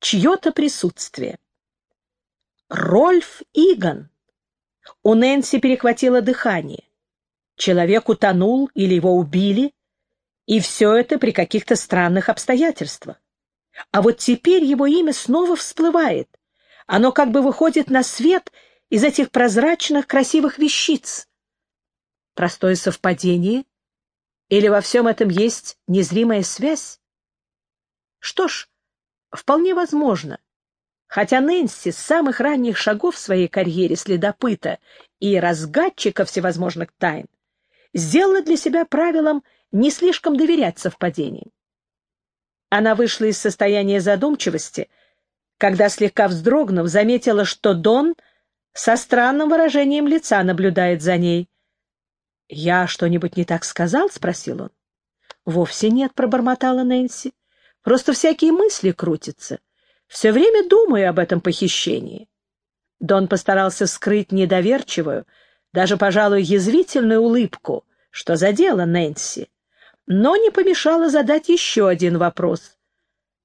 чье-то присутствие. Рольф Иган. У Нэнси перехватило дыхание. Человек утонул или его убили, и все это при каких-то странных обстоятельствах. А вот теперь его имя снова всплывает. Оно как бы выходит на свет из этих прозрачных красивых вещиц. Простое совпадение? Или во всем этом есть незримая связь? Что ж, вполне возможно. Хотя Нэнси с самых ранних шагов в своей карьере следопыта и разгадчика всевозможных тайн сделала для себя правилом не слишком доверять совпадениям. Она вышла из состояния задумчивости, когда, слегка вздрогнув, заметила, что Дон со странным выражением лица наблюдает за ней. «Я что-нибудь не так сказал?» — спросил он. «Вовсе нет», — пробормотала Нэнси. «Просто всякие мысли крутятся. Все время думаю об этом похищении. Дон постарался скрыть недоверчивую, даже, пожалуй, язвительную улыбку, что задела Нэнси, но не помешало задать еще один вопрос.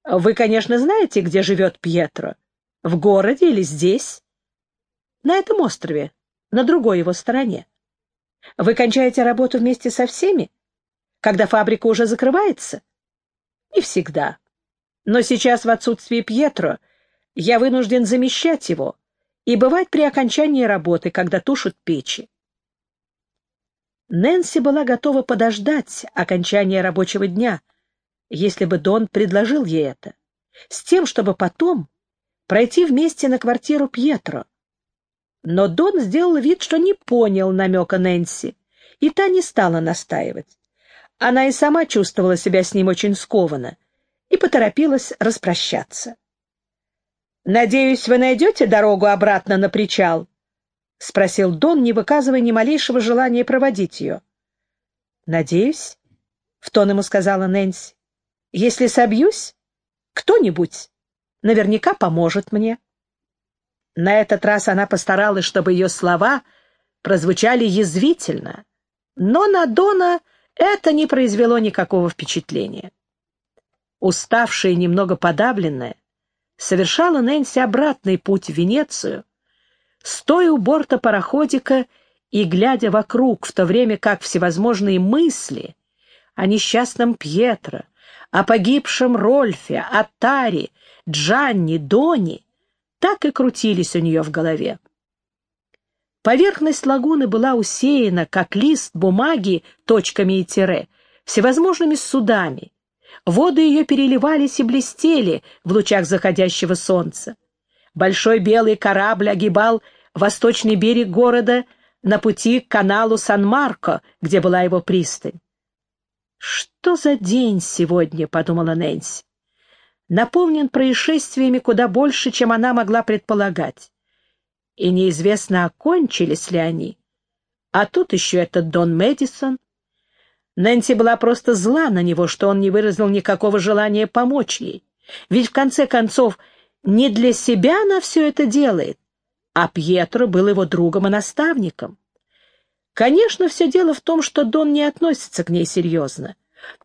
«Вы, конечно, знаете, где живет Пьетро? В городе или здесь?» «На этом острове, на другой его стороне. Вы кончаете работу вместе со всеми, когда фабрика уже закрывается?» «Не всегда. Но сейчас в отсутствие Пьетро я вынужден замещать его и бывать при окончании работы, когда тушат печи. Нэнси была готова подождать окончания рабочего дня, если бы Дон предложил ей это, с тем, чтобы потом пройти вместе на квартиру Пьетро. Но Дон сделал вид, что не понял намека Нэнси, и та не стала настаивать. Она и сама чувствовала себя с ним очень скованно, и поторопилась распрощаться. «Надеюсь, вы найдете дорогу обратно на причал?» — спросил Дон, не выказывая ни малейшего желания проводить ее. «Надеюсь», — в тон ему сказала Нэнси, — «если собьюсь, кто-нибудь наверняка поможет мне». На этот раз она постаралась, чтобы ее слова прозвучали язвительно, но на Дона это не произвело никакого впечатления уставшая и немного подавленная, совершала Нэнси обратный путь в Венецию, стоя у борта пароходика и глядя вокруг, в то время как всевозможные мысли о несчастном Пьетро, о погибшем Рольфе, о Таре, Джанни, Дони так и крутились у нее в голове. Поверхность лагуны была усеяна, как лист бумаги точками и тире, всевозможными судами, Воды ее переливались и блестели в лучах заходящего солнца. Большой белый корабль огибал восточный берег города на пути к каналу Сан-Марко, где была его пристань. «Что за день сегодня?» — подумала Нэнси. «Наполнен происшествиями куда больше, чем она могла предполагать. И неизвестно, окончились ли они. А тут еще этот Дон Мэдисон, Нэнси была просто зла на него, что он не выразил никакого желания помочь ей. Ведь, в конце концов, не для себя она все это делает, а Пьетро был его другом и наставником. Конечно, все дело в том, что Дон не относится к ней серьезно.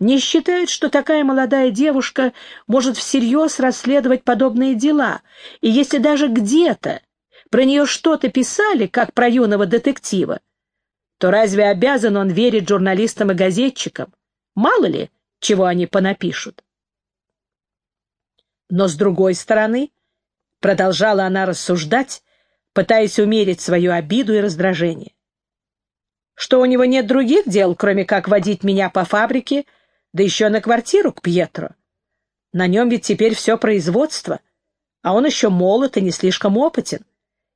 Не считает, что такая молодая девушка может всерьез расследовать подобные дела, и если даже где-то про нее что-то писали, как про юного детектива, то разве обязан он верить журналистам и газетчикам? Мало ли, чего они понапишут. Но с другой стороны, продолжала она рассуждать, пытаясь умерить свою обиду и раздражение. Что у него нет других дел, кроме как водить меня по фабрике, да еще на квартиру к Пьетро. На нем ведь теперь все производство, а он еще молод и не слишком опытен,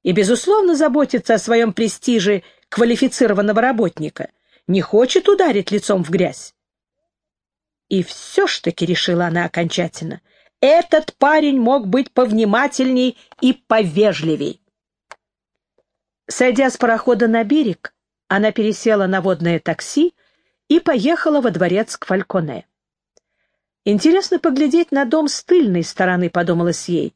и, безусловно, заботится о своем престиже квалифицированного работника, не хочет ударить лицом в грязь. И все ж таки, решила она окончательно, этот парень мог быть повнимательней и повежливей. Сойдя с парохода на берег, она пересела на водное такси и поехала во дворец к Фальконе. «Интересно поглядеть на дом с тыльной стороны», — подумалось ей,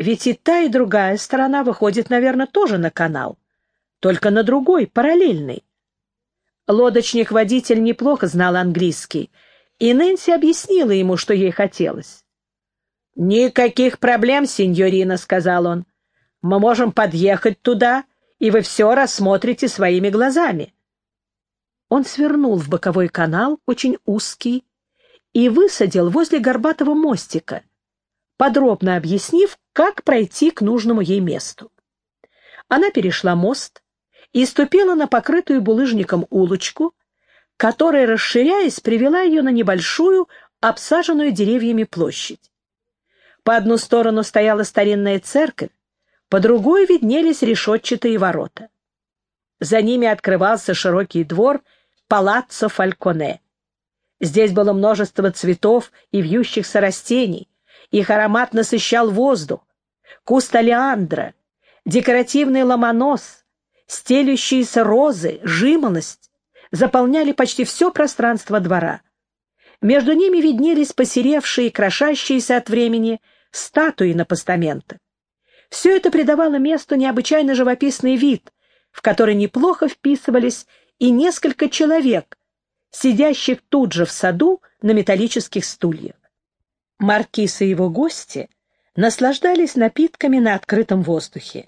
«ведь и та, и другая сторона выходит, наверное, тоже на канал только на другой, параллельный. Лодочник-водитель неплохо знал английский, и Нэнси объяснила ему, что ей хотелось. «Никаких проблем, сеньорина», — сказал он. «Мы можем подъехать туда, и вы все рассмотрите своими глазами». Он свернул в боковой канал, очень узкий, и высадил возле горбатого мостика, подробно объяснив, как пройти к нужному ей месту. Она перешла мост и ступила на покрытую булыжником улочку, которая, расширяясь, привела ее на небольшую, обсаженную деревьями площадь. По одну сторону стояла старинная церковь, по другой виднелись решетчатые ворота. За ними открывался широкий двор Палаццо Фальконе. Здесь было множество цветов и вьющихся растений, их аромат насыщал воздух. Куст олеандра, декоративный ломонос, стелющиеся розы, жимолость заполняли почти все пространство двора. Между ними виднелись посеревшие, крошащиеся от времени статуи на постаментах. Все это придавало месту необычайно живописный вид, в который неплохо вписывались и несколько человек, сидящих тут же в саду на металлических стульях. Маркиз и его гости наслаждались напитками на открытом воздухе.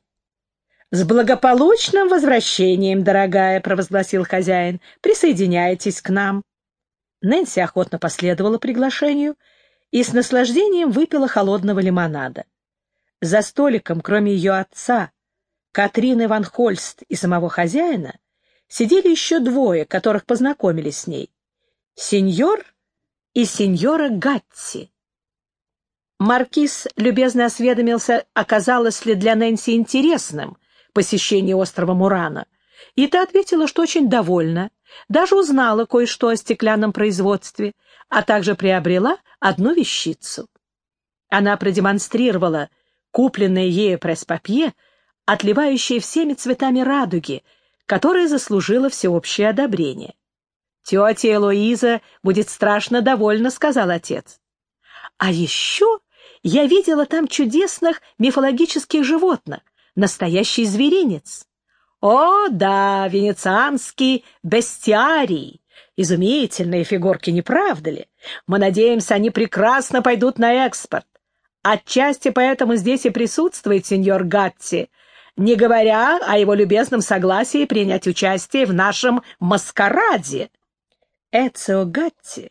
«С благополучным возвращением, дорогая!» — провозгласил хозяин. «Присоединяйтесь к нам!» Нэнси охотно последовала приглашению и с наслаждением выпила холодного лимонада. За столиком, кроме ее отца, Катрины Ван Хольст и самого хозяина, сидели еще двое, которых познакомили с ней. Сеньор и сеньора Гатти. Маркиз любезно осведомился, оказалось ли для Нэнси интересным посещение острова Мурана, и та ответила, что очень довольна, даже узнала кое-что о стеклянном производстве, а также приобрела одну вещицу. Она продемонстрировала купленное ею пресс-папье, отливающее всеми цветами радуги, которое заслужило всеобщее одобрение. «Тетя Элоиза будет страшно довольна», — сказал отец. «А еще я видела там чудесных мифологических животных, настоящий зверинец. О, да, венецианский бестиарий. Изумительные фигурки, не правда ли? Мы надеемся, они прекрасно пойдут на экспорт. Отчасти поэтому здесь и присутствует сеньор Гатти, не говоря о его любезном согласии принять участие в нашем маскараде. Эцио Гатти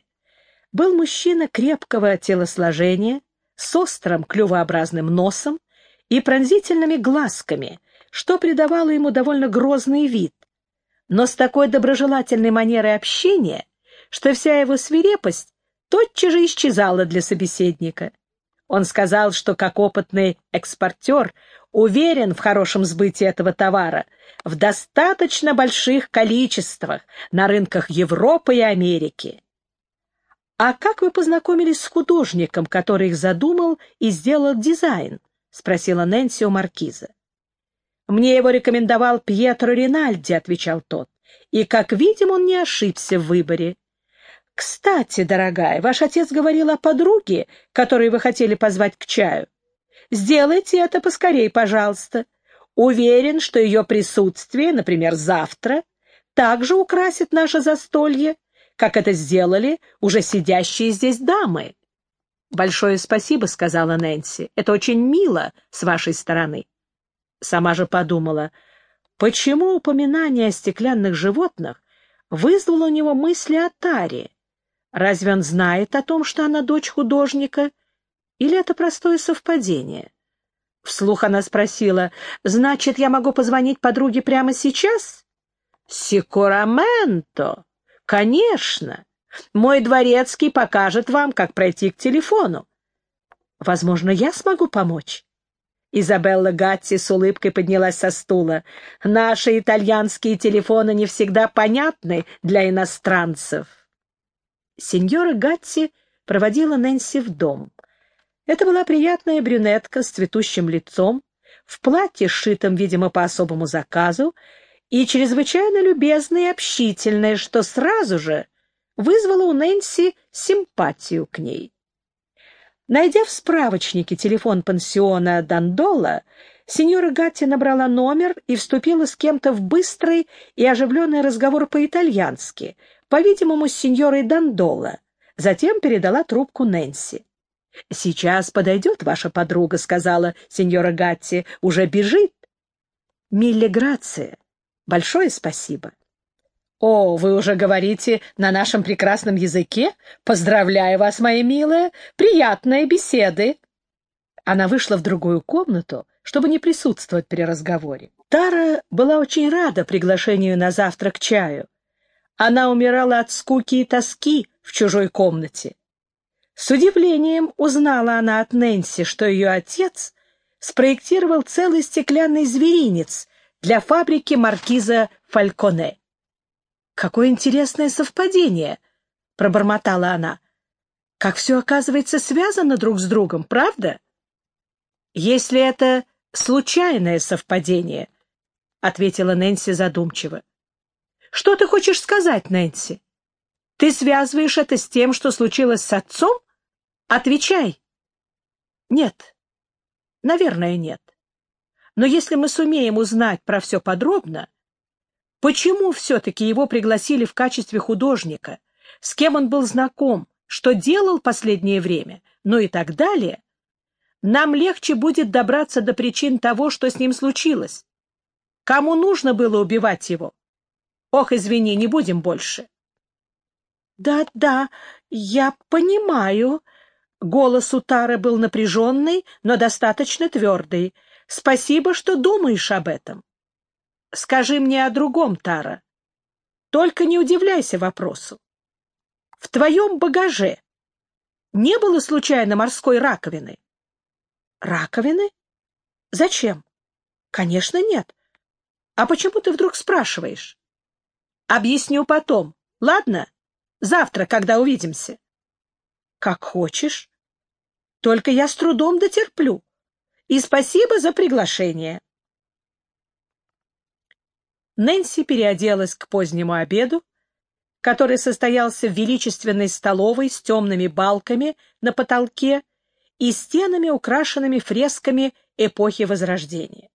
был мужчина крепкого телосложения, с острым клювообразным носом и пронзительными глазками, что придавало ему довольно грозный вид, но с такой доброжелательной манерой общения, что вся его свирепость тотчас же исчезала для собеседника. Он сказал, что как опытный экспортер уверен в хорошем сбытии этого товара в достаточно больших количествах на рынках Европы и Америки. «А как вы познакомились с художником, который их задумал и сделал дизайн?» — спросила Нэнси у маркиза. «Мне его рекомендовал Пьетро Ринальди», — отвечал тот. «И, как видим, он не ошибся в выборе. Кстати, дорогая, ваш отец говорил о подруге, которую вы хотели позвать к чаю. Сделайте это поскорей, пожалуйста. Уверен, что ее присутствие, например, завтра, также украсит наше застолье, как это сделали уже сидящие здесь дамы. «Большое спасибо», — сказала Нэнси. «Это очень мило с вашей стороны». Сама же подумала, почему упоминание о стеклянных животных вызвало у него мысли о Таре? Разве он знает о том, что она дочь художника, или это простое совпадение? Вслух она спросила, «Значит, я могу позвонить подруге прямо сейчас?» «Сикураменто!» «Конечно! Мой дворецкий покажет вам, как пройти к телефону. Возможно, я смогу помочь». Изабелла Гатти с улыбкой поднялась со стула. «Наши итальянские телефоны не всегда понятны для иностранцев». Сеньора Гатти проводила Нэнси в дом. Это была приятная брюнетка с цветущим лицом, в платье, сшитом, видимо, по особому заказу, и чрезвычайно любезная и общительная, что сразу же вызвало у Нэнси симпатию к ней. Найдя в справочнике телефон пансиона Дандола, сеньора Гатти набрала номер и вступила с кем-то в быстрый и оживленный разговор по-итальянски, по-видимому, с сеньорой Дандола, затем передала трубку Нэнси. «Сейчас подойдет ваша подруга», — сказала сеньора Гатти. «Уже бежит». «Милли Грация, большое спасибо». «О, вы уже говорите на нашем прекрасном языке? Поздравляю вас, моя милая! Приятные беседы!» Она вышла в другую комнату, чтобы не присутствовать при разговоре. Тара была очень рада приглашению на завтрак чаю. Она умирала от скуки и тоски в чужой комнате. С удивлением узнала она от Нэнси, что ее отец спроектировал целый стеклянный зверинец для фабрики маркиза Фальконе. «Какое интересное совпадение!» — пробормотала она. «Как все оказывается связано друг с другом, правда?» «Если это случайное совпадение», — ответила Нэнси задумчиво. «Что ты хочешь сказать, Нэнси? Ты связываешь это с тем, что случилось с отцом? Отвечай!» «Нет. Наверное, нет. Но если мы сумеем узнать про все подробно, Почему все-таки его пригласили в качестве художника? С кем он был знаком? Что делал последнее время? Ну и так далее. Нам легче будет добраться до причин того, что с ним случилось. Кому нужно было убивать его? Ох, извини, не будем больше. Да-да, я понимаю. Голос у Тары был напряженный, но достаточно твердый. Спасибо, что думаешь об этом. Скажи мне о другом, Тара. Только не удивляйся вопросу. В твоем багаже не было случайно морской раковины? Раковины? Зачем? Конечно, нет. А почему ты вдруг спрашиваешь? Объясню потом. Ладно? Завтра, когда увидимся. Как хочешь. Только я с трудом дотерплю. И спасибо за приглашение. Нэнси переоделась к позднему обеду, который состоялся в величественной столовой с темными балками на потолке и стенами, украшенными фресками эпохи Возрождения.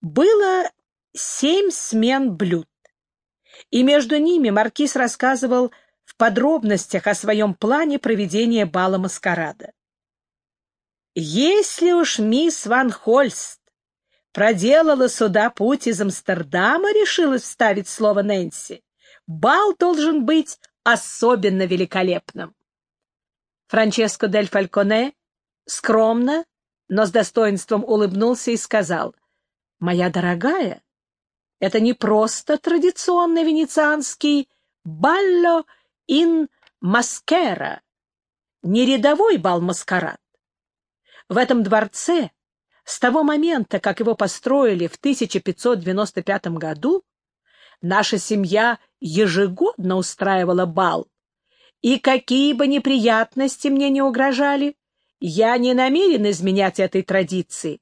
Было семь смен блюд, и между ними маркиз рассказывал в подробностях о своем плане проведения бала маскарада. «Если уж мисс Ван Хольст проделала сюда путь из Амстердама, решилась вставить слово Нэнси. Бал должен быть особенно великолепным. Франческо дель Фальконе скромно, но с достоинством улыбнулся и сказал, «Моя дорогая, это не просто традиционный венецианский «балло ин маскера», не рядовой бал-маскарад. В этом дворце с того момента, как его построили в 1595 году, наша семья ежегодно устраивала бал. И какие бы неприятности мне не угрожали, я не намерен изменять этой традиции.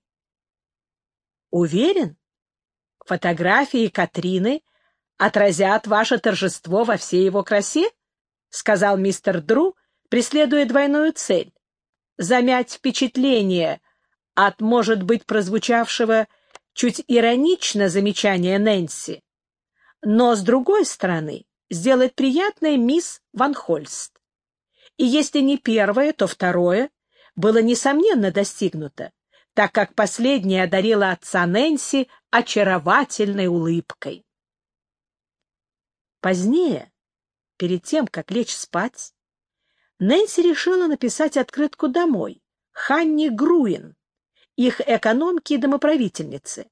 Уверен, фотографии Катрины отразят ваше торжество во всей его красе, — сказал мистер Дру, преследуя двойную цель — замять впечатление от, может быть, прозвучавшего чуть иронично замечания Нэнси, но, с другой стороны, сделать приятное мисс Ван Хольст. И если не первое, то второе было, несомненно, достигнуто, так как последняя одарила отца Нэнси очаровательной улыбкой. Позднее, перед тем, как лечь спать, Нэнси решила написать открытку домой, Ханни Груин, их экономки и домоправительницы,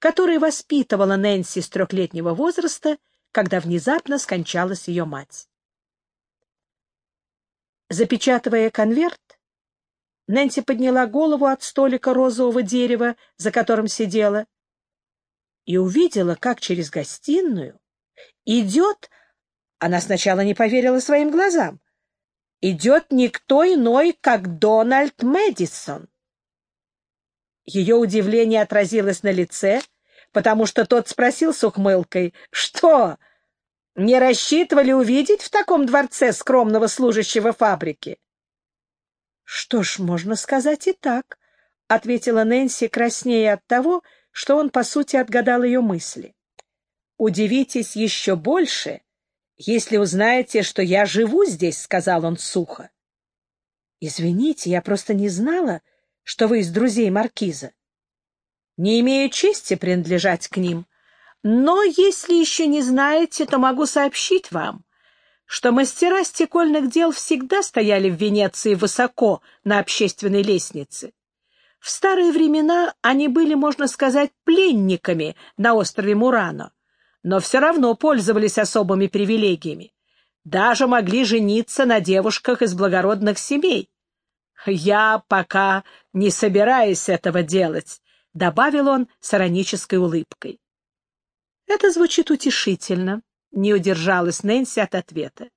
которая воспитывала Нэнси с трехлетнего возраста, когда внезапно скончалась ее мать. Запечатывая конверт, Нэнси подняла голову от столика розового дерева, за которым сидела, и увидела, как через гостиную идет... Она сначала не поверила своим глазам. Идет никто иной, как Дональд Мэдисон. Ее удивление отразилось на лице, потому что тот спросил с ухмылкой, «Что, не рассчитывали увидеть в таком дворце скромного служащего фабрики?» «Что ж, можно сказать и так», — ответила Нэнси, краснея от того, что он, по сути, отгадал ее мысли. «Удивитесь еще больше, если узнаете, что я живу здесь», — сказал он сухо. Извините, я просто не знала, что вы из друзей Маркиза. Не имею чести принадлежать к ним, но если еще не знаете, то могу сообщить вам, что мастера стекольных дел всегда стояли в Венеции высоко на общественной лестнице. В старые времена они были, можно сказать, пленниками на острове Мурано, но все равно пользовались особыми привилегиями. Даже могли жениться на девушках из благородных семей. «Я пока не собираюсь этого делать», — добавил он с иронической улыбкой. «Это звучит утешительно», — не удержалась Нэнси от ответа.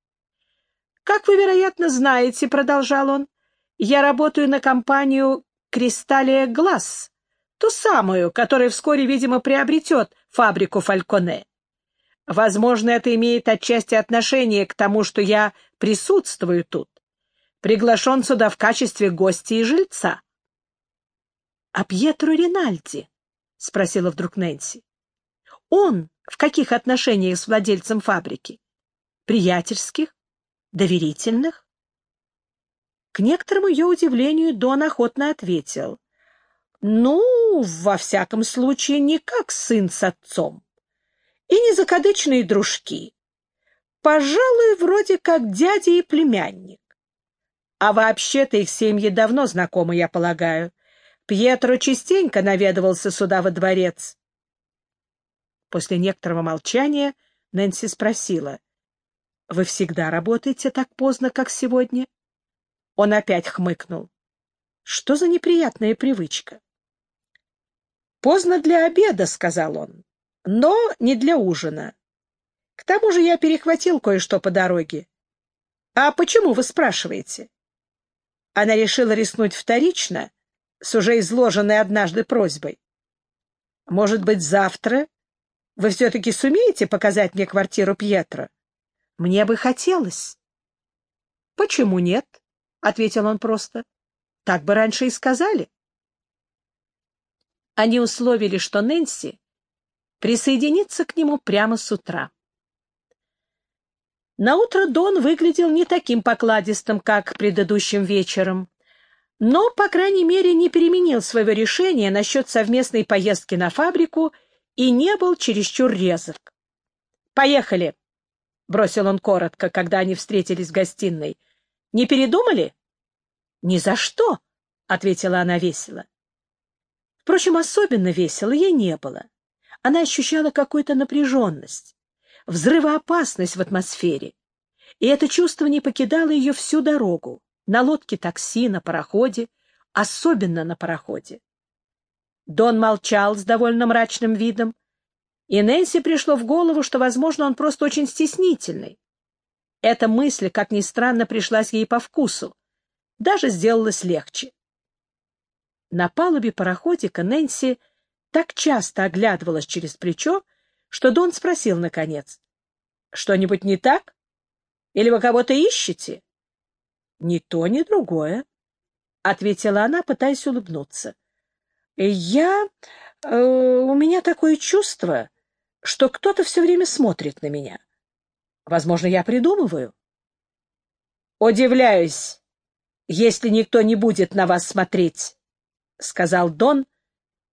«Как вы, вероятно, знаете», — продолжал он, — «я работаю на компанию «Кристаллия Глаз», ту самую, которая вскоре, видимо, приобретет фабрику Фальконе. Возможно, это имеет отчасти отношение к тому, что я присутствую тут приглашен сюда в качестве гостя и жильца. — А Пьетро Ринальди? — спросила вдруг Нэнси. — Он в каких отношениях с владельцем фабрики? Приятельских? Доверительных? К некоторому ее удивлению Дон охотно ответил. — Ну, во всяком случае, не как сын с отцом. И не закадычные дружки. Пожалуй, вроде как дядя и племянник. А вообще-то их семьи давно знакомы, я полагаю. Пьетро частенько наведывался сюда во дворец. После некоторого молчания Нэнси спросила. — Вы всегда работаете так поздно, как сегодня? Он опять хмыкнул. — Что за неприятная привычка? — Поздно для обеда, — сказал он, — но не для ужина. К тому же я перехватил кое-что по дороге. — А почему вы спрашиваете? — она решила рискнуть вторично с уже изложенной однажды просьбой. «Может быть, завтра вы все-таки сумеете показать мне квартиру Пьетро? Мне бы хотелось». «Почему нет?» — ответил он просто. «Так бы раньше и сказали». Они условили, что Нэнси присоединится к нему прямо с утра. Наутро Дон выглядел не таким покладистым, как предыдущим вечером, но, по крайней мере, не переменил своего решения насчет совместной поездки на фабрику и не был чересчур резок. «Поехали!» — бросил он коротко, когда они встретились в гостиной. «Не передумали?» «Ни за что!» — ответила она весело. Впрочем, особенно весело ей не было. Она ощущала какую-то напряженность взрывоопасность в атмосфере. И это чувство не покидало ее всю дорогу, на лодке такси, на пароходе, особенно на пароходе. Дон молчал с довольно мрачным видом, и Нэнси пришло в голову, что, возможно, он просто очень стеснительный. Эта мысль, как ни странно, пришлась ей по вкусу, даже сделалось легче. На палубе пароходика Нэнси так часто оглядывалась через плечо, что Дон спросил наконец. — Что-нибудь не так? Или вы кого-то ищете? — Ни то, ни другое, — ответила она, пытаясь улыбнуться. — Я... Э, у меня такое чувство, что кто-то все время смотрит на меня. Возможно, я придумываю. — Удивляюсь, если никто не будет на вас смотреть, — сказал Дон,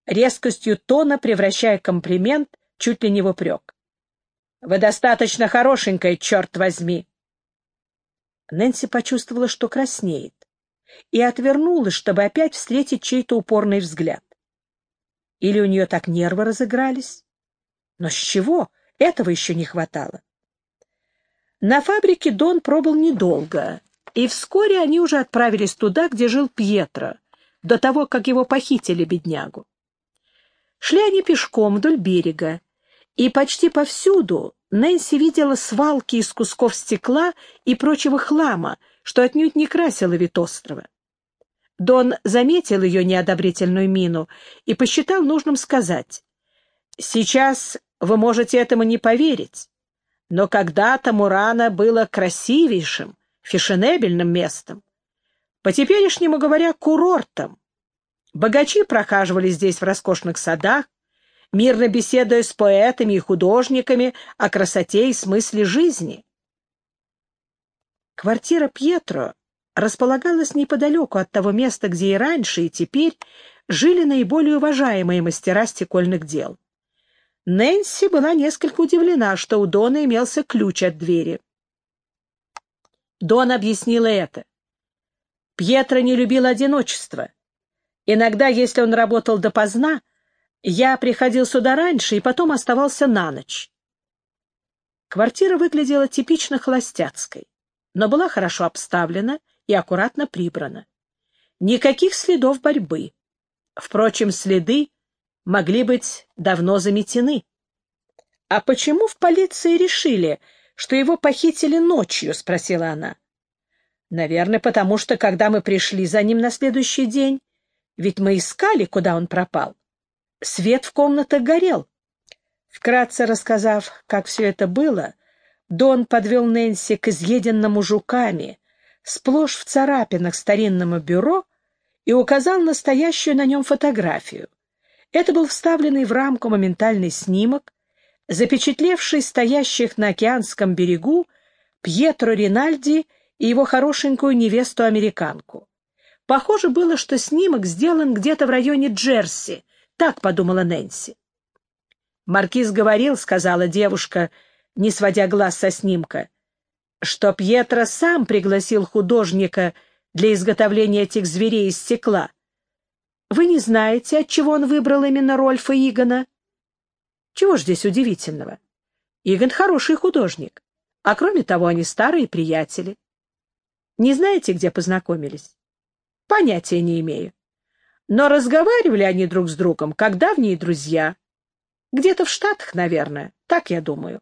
резкостью тона превращая комплимент чуть ли не в упрек. «Вы достаточно хорошенькая, черт возьми!» Нэнси почувствовала, что краснеет, и отвернулась, чтобы опять встретить чей-то упорный взгляд. Или у нее так нервы разыгрались? Но с чего? Этого еще не хватало. На фабрике Дон пробыл недолго, и вскоре они уже отправились туда, где жил Пьетро, до того, как его похитили беднягу. Шли они пешком вдоль берега, и почти повсюду Нэнси видела свалки из кусков стекла и прочего хлама, что отнюдь не красило вид острова. Дон заметил ее неодобрительную мину и посчитал нужным сказать, «Сейчас вы можете этому не поверить, но когда-то Мурана было красивейшим, фешенебельным местом, по-теперешнему говоря, курортом. Богачи прохаживали здесь в роскошных садах, мирно беседуя с поэтами и художниками о красоте и смысле жизни. Квартира Пьетро располагалась неподалеку от того места, где и раньше, и теперь жили наиболее уважаемые мастера стекольных дел. Нэнси была несколько удивлена, что у Дона имелся ключ от двери. Дон объяснила это. Пьетро не любил одиночество. Иногда, если он работал допоздна, я приходил сюда раньше и потом оставался на ночь. Квартира выглядела типично холостяцкой, но была хорошо обставлена и аккуратно прибрана. Никаких следов борьбы. Впрочем, следы могли быть давно заметены. — А почему в полиции решили, что его похитили ночью? — спросила она. — Наверное, потому что, когда мы пришли за ним на следующий день, ведь мы искали, куда он пропал. Свет в комнатах горел. Вкратце рассказав, как все это было, Дон подвел Нэнси к изъеденному жуками, сплошь в царапинах старинному бюро, и указал настоящую на нем фотографию. Это был вставленный в рамку моментальный снимок, запечатлевший стоящих на океанском берегу Пьетро Ринальди и его хорошенькую невесту-американку. Похоже было, что снимок сделан где-то в районе Джерси, так подумала Нэнси. Маркиз говорил, сказала девушка, не сводя глаз со снимка, что Пьетро сам пригласил художника для изготовления этих зверей из стекла. Вы не знаете, от чего он выбрал именно Рольфа Игона? Чего ж здесь удивительного? Игон хороший художник, а кроме того, они старые приятели. Не знаете, где познакомились? Понятия не имею. Но разговаривали они друг с другом, как давние друзья. Где-то в Штатах, наверное, так я думаю.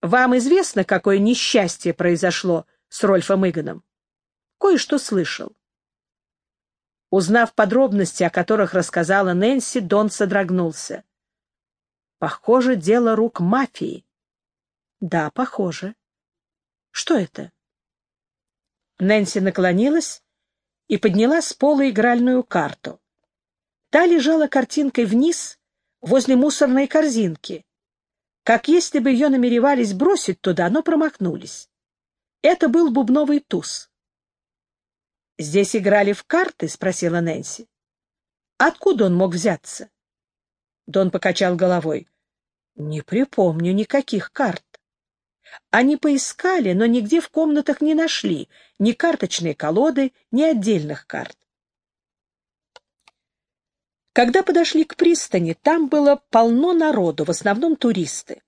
Вам известно, какое несчастье произошло с Рольфом Игоном? Кое-что слышал. Узнав подробности, о которых рассказала Нэнси, Дон содрогнулся. Похоже, дело рук мафии. Да, похоже. Что это? Нэнси наклонилась и подняла с пола игральную карту. Та лежала картинкой вниз, возле мусорной корзинки, как если бы ее намеревались бросить туда, но промахнулись. Это был бубновый туз. «Здесь играли в карты?» — спросила Нэнси. «Откуда он мог взяться?» Дон покачал головой. «Не припомню никаких карт». Они поискали, но нигде в комнатах не нашли ни карточной колоды, ни отдельных карт. Когда подошли к пристани, там было полно народу, в основном туристы.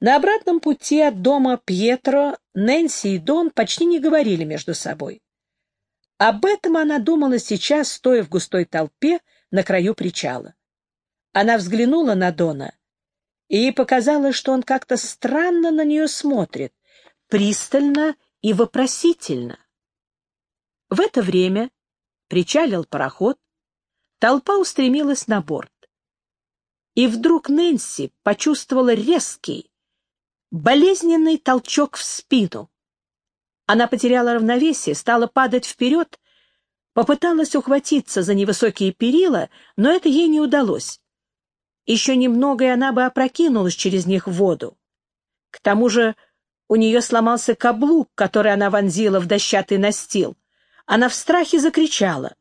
На обратном пути от дома Пьетро Нэнси и Дон почти не говорили между собой. Об этом она думала сейчас, стоя в густой толпе на краю причала. Она взглянула на Дона и показалось, что он как-то странно на нее смотрит, пристально и вопросительно. В это время причалил пароход, толпа устремилась на борт. И вдруг Нэнси почувствовала резкий, болезненный толчок в спину. Она потеряла равновесие, стала падать вперед, попыталась ухватиться за невысокие перила, но это ей не удалось. Еще немного, и она бы опрокинулась через них в воду. К тому же у нее сломался каблук, который она вонзила в дощатый настил. Она в страхе закричала.